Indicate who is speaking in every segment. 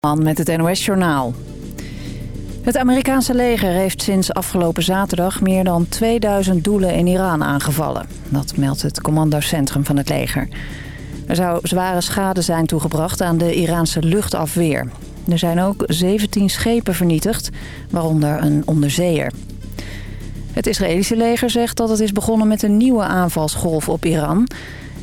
Speaker 1: met het NOS-journaal. Het Amerikaanse leger heeft sinds afgelopen zaterdag meer dan 2000 doelen in Iran aangevallen. Dat meldt het commandocentrum van het leger. Er zou zware schade zijn toegebracht aan de Iraanse luchtafweer. Er zijn ook 17 schepen vernietigd, waaronder een onderzeeër. Het Israëlische leger zegt dat het is begonnen met een nieuwe aanvalsgolf op Iran.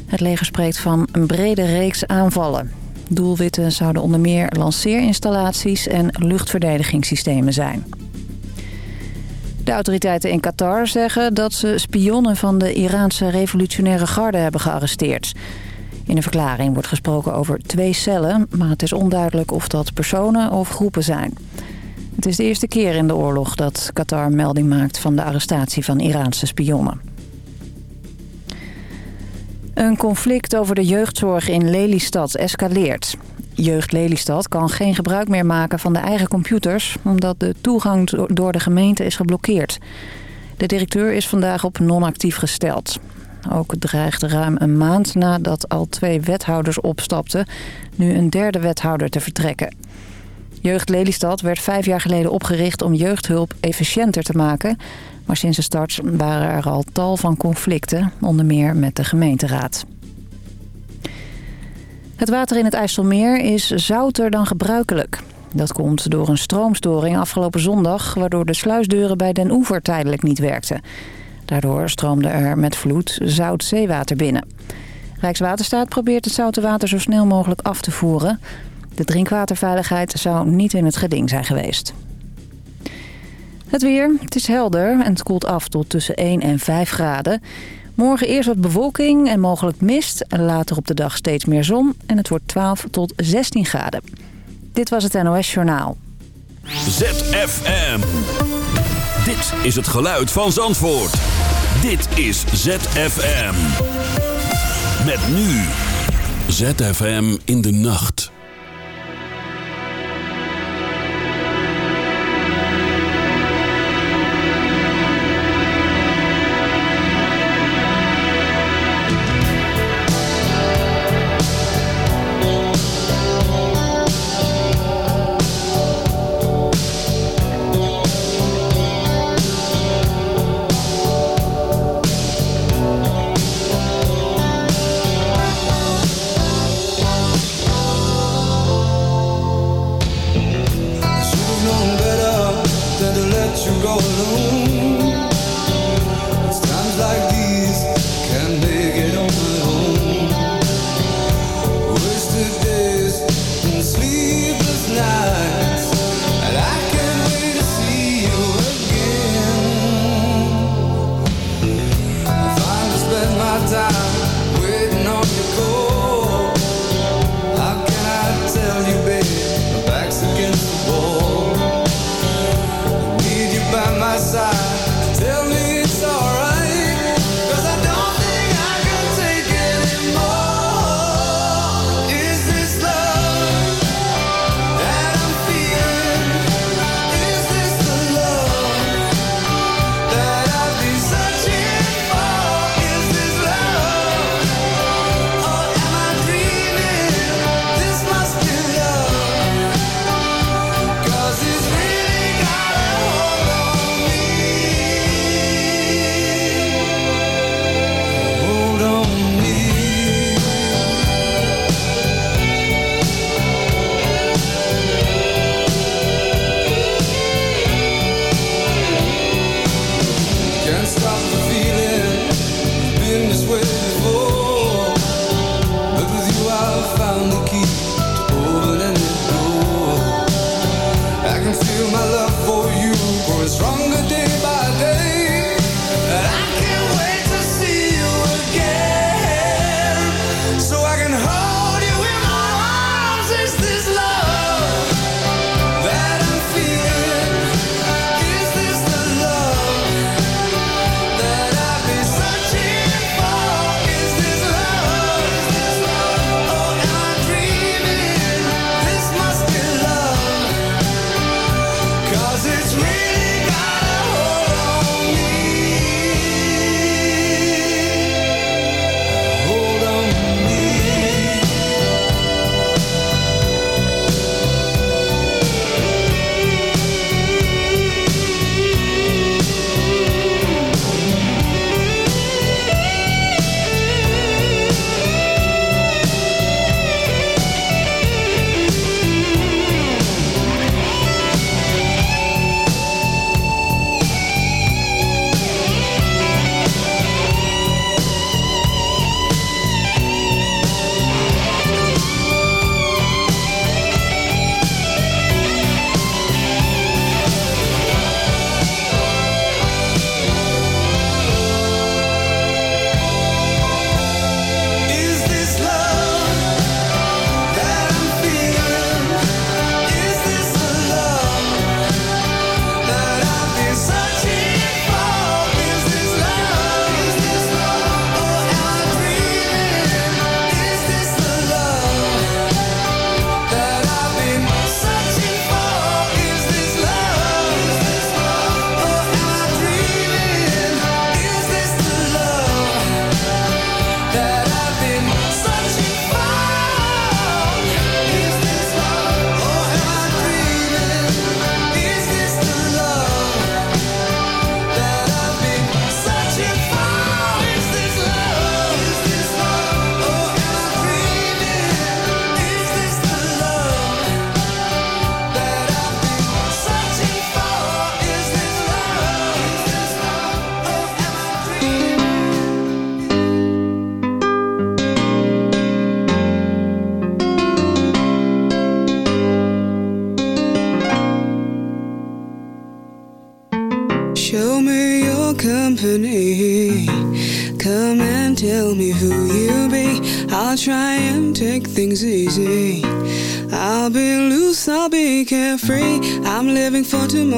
Speaker 1: Het leger spreekt van een brede reeks aanvallen. Doelwitten zouden onder meer lanceerinstallaties en luchtverdedigingssystemen zijn. De autoriteiten in Qatar zeggen dat ze spionnen van de Iraanse revolutionaire garde hebben gearresteerd. In een verklaring wordt gesproken over twee cellen, maar het is onduidelijk of dat personen of groepen zijn. Het is de eerste keer in de oorlog dat Qatar melding maakt van de arrestatie van Iraanse spionnen. Een conflict over de jeugdzorg in Lelystad escaleert. Jeugd Lelystad kan geen gebruik meer maken van de eigen computers... omdat de toegang door de gemeente is geblokkeerd. De directeur is vandaag op non-actief gesteld. Ook dreigt ruim een maand nadat al twee wethouders opstapten... nu een derde wethouder te vertrekken. Jeugd Lelystad werd vijf jaar geleden opgericht om jeugdhulp efficiënter te maken... Maar sinds de start waren er al tal van conflicten, onder meer met de gemeenteraad. Het water in het IJsselmeer is zouter dan gebruikelijk. Dat komt door een stroomstoring afgelopen zondag... waardoor de sluisdeuren bij Den Oever tijdelijk niet werkten. Daardoor stroomde er met vloed zout zeewater binnen. Rijkswaterstaat probeert het zoute water zo snel mogelijk af te voeren. De drinkwaterveiligheid zou niet in het geding zijn geweest. Het weer, het is helder en het koelt af tot tussen 1 en 5 graden. Morgen eerst wat bewolking en mogelijk mist. Later op de dag steeds meer zon en het wordt 12 tot 16 graden. Dit was het NOS Journaal.
Speaker 2: ZFM. Dit is het geluid van Zandvoort. Dit is ZFM. Met nu. ZFM in de nacht.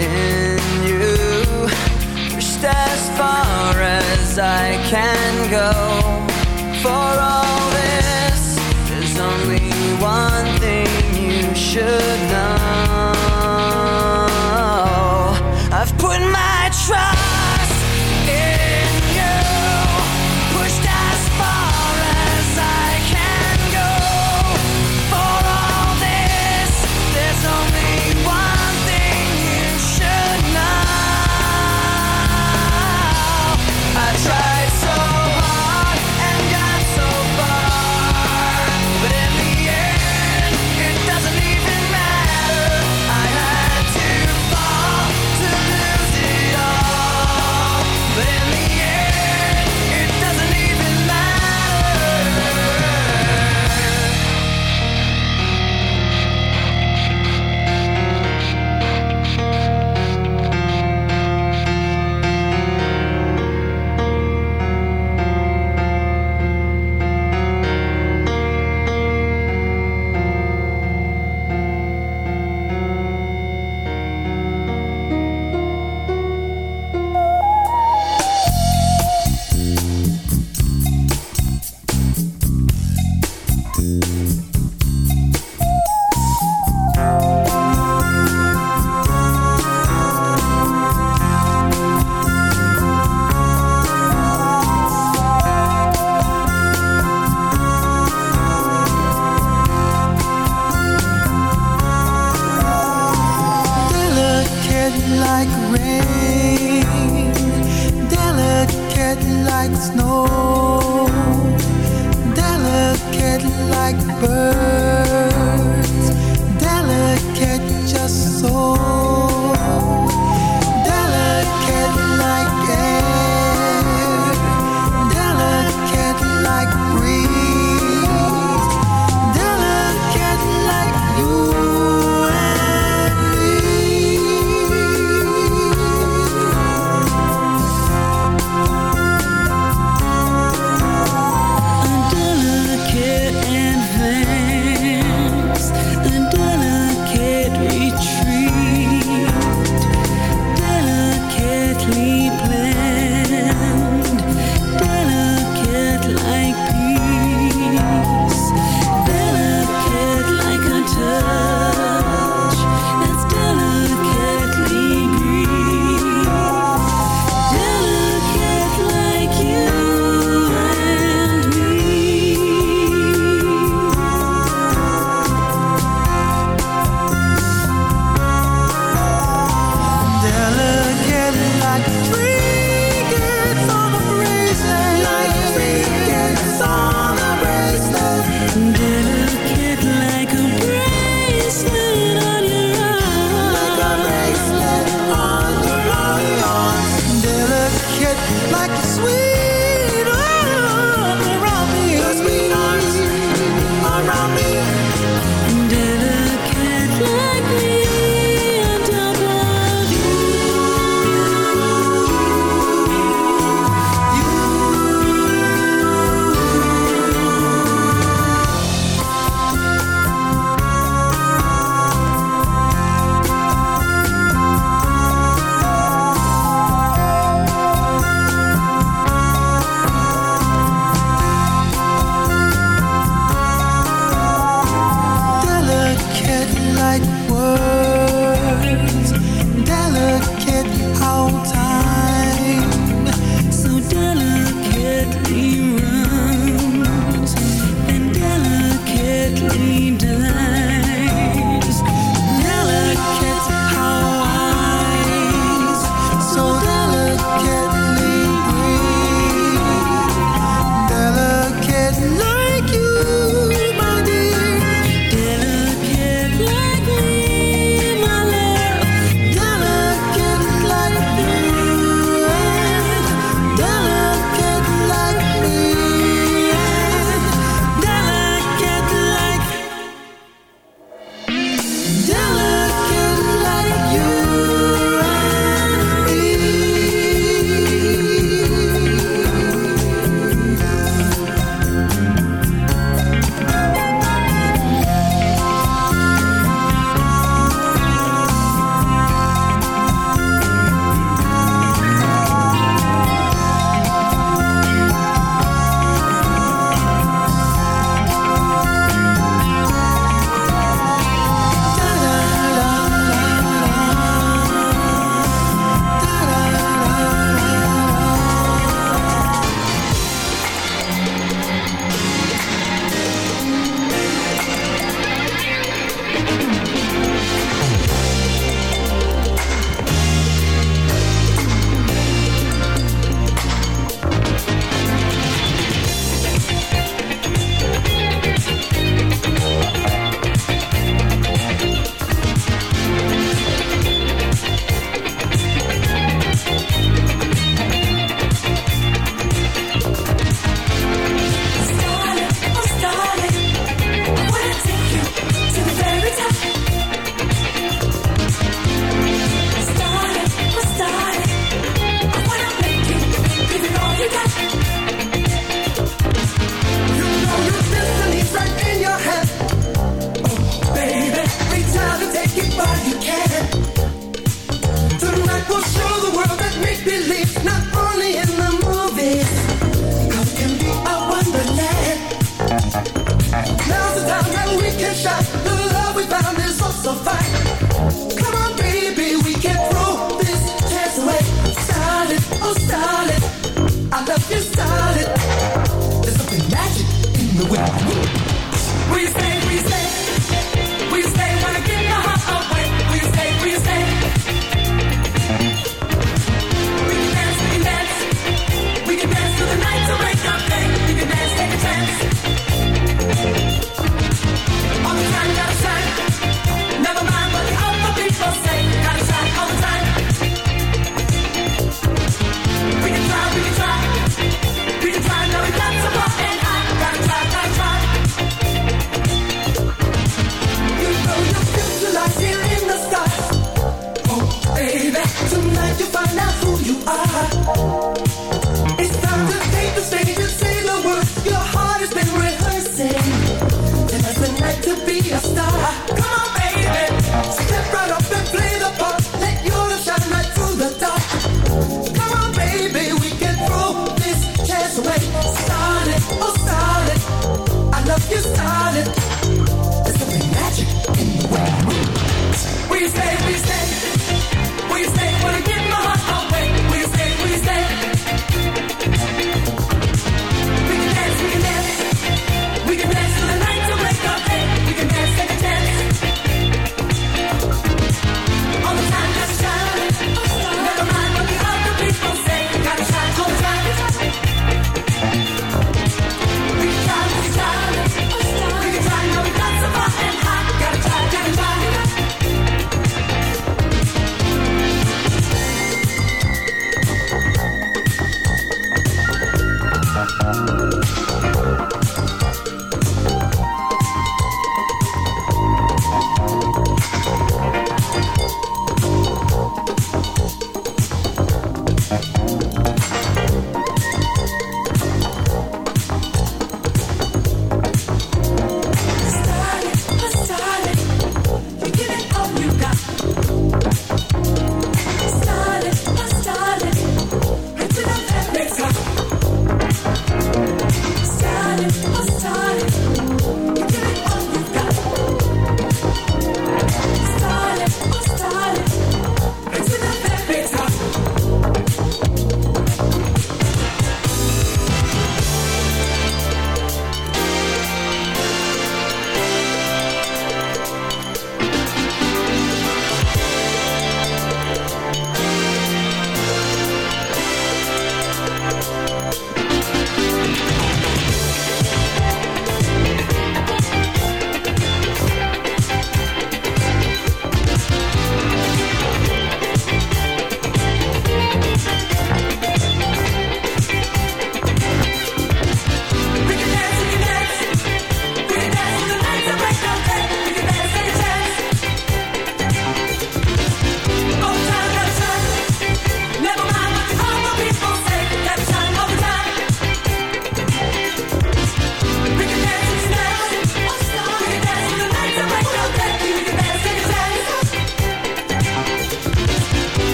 Speaker 3: in you. Pushed as far as I can go. For all this, there's only one thing you should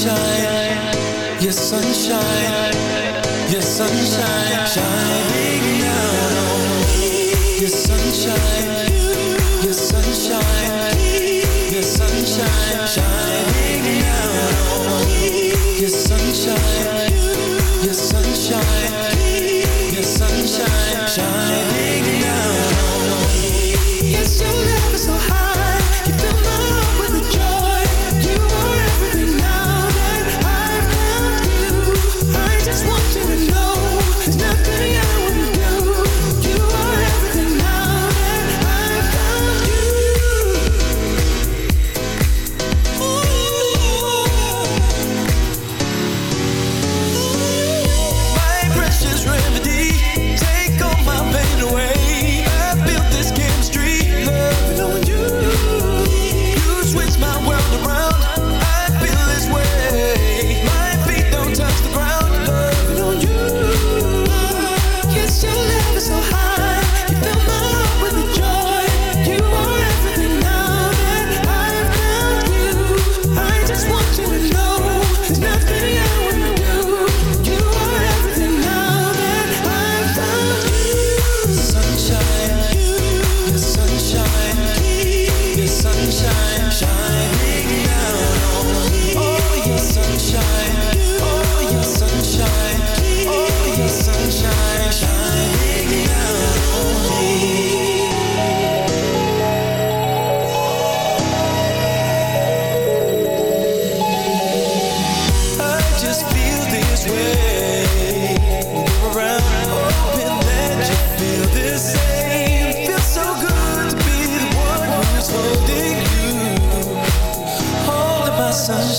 Speaker 4: sunshine, your sunshine, your sunshine, shine.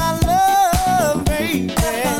Speaker 5: my love, baby.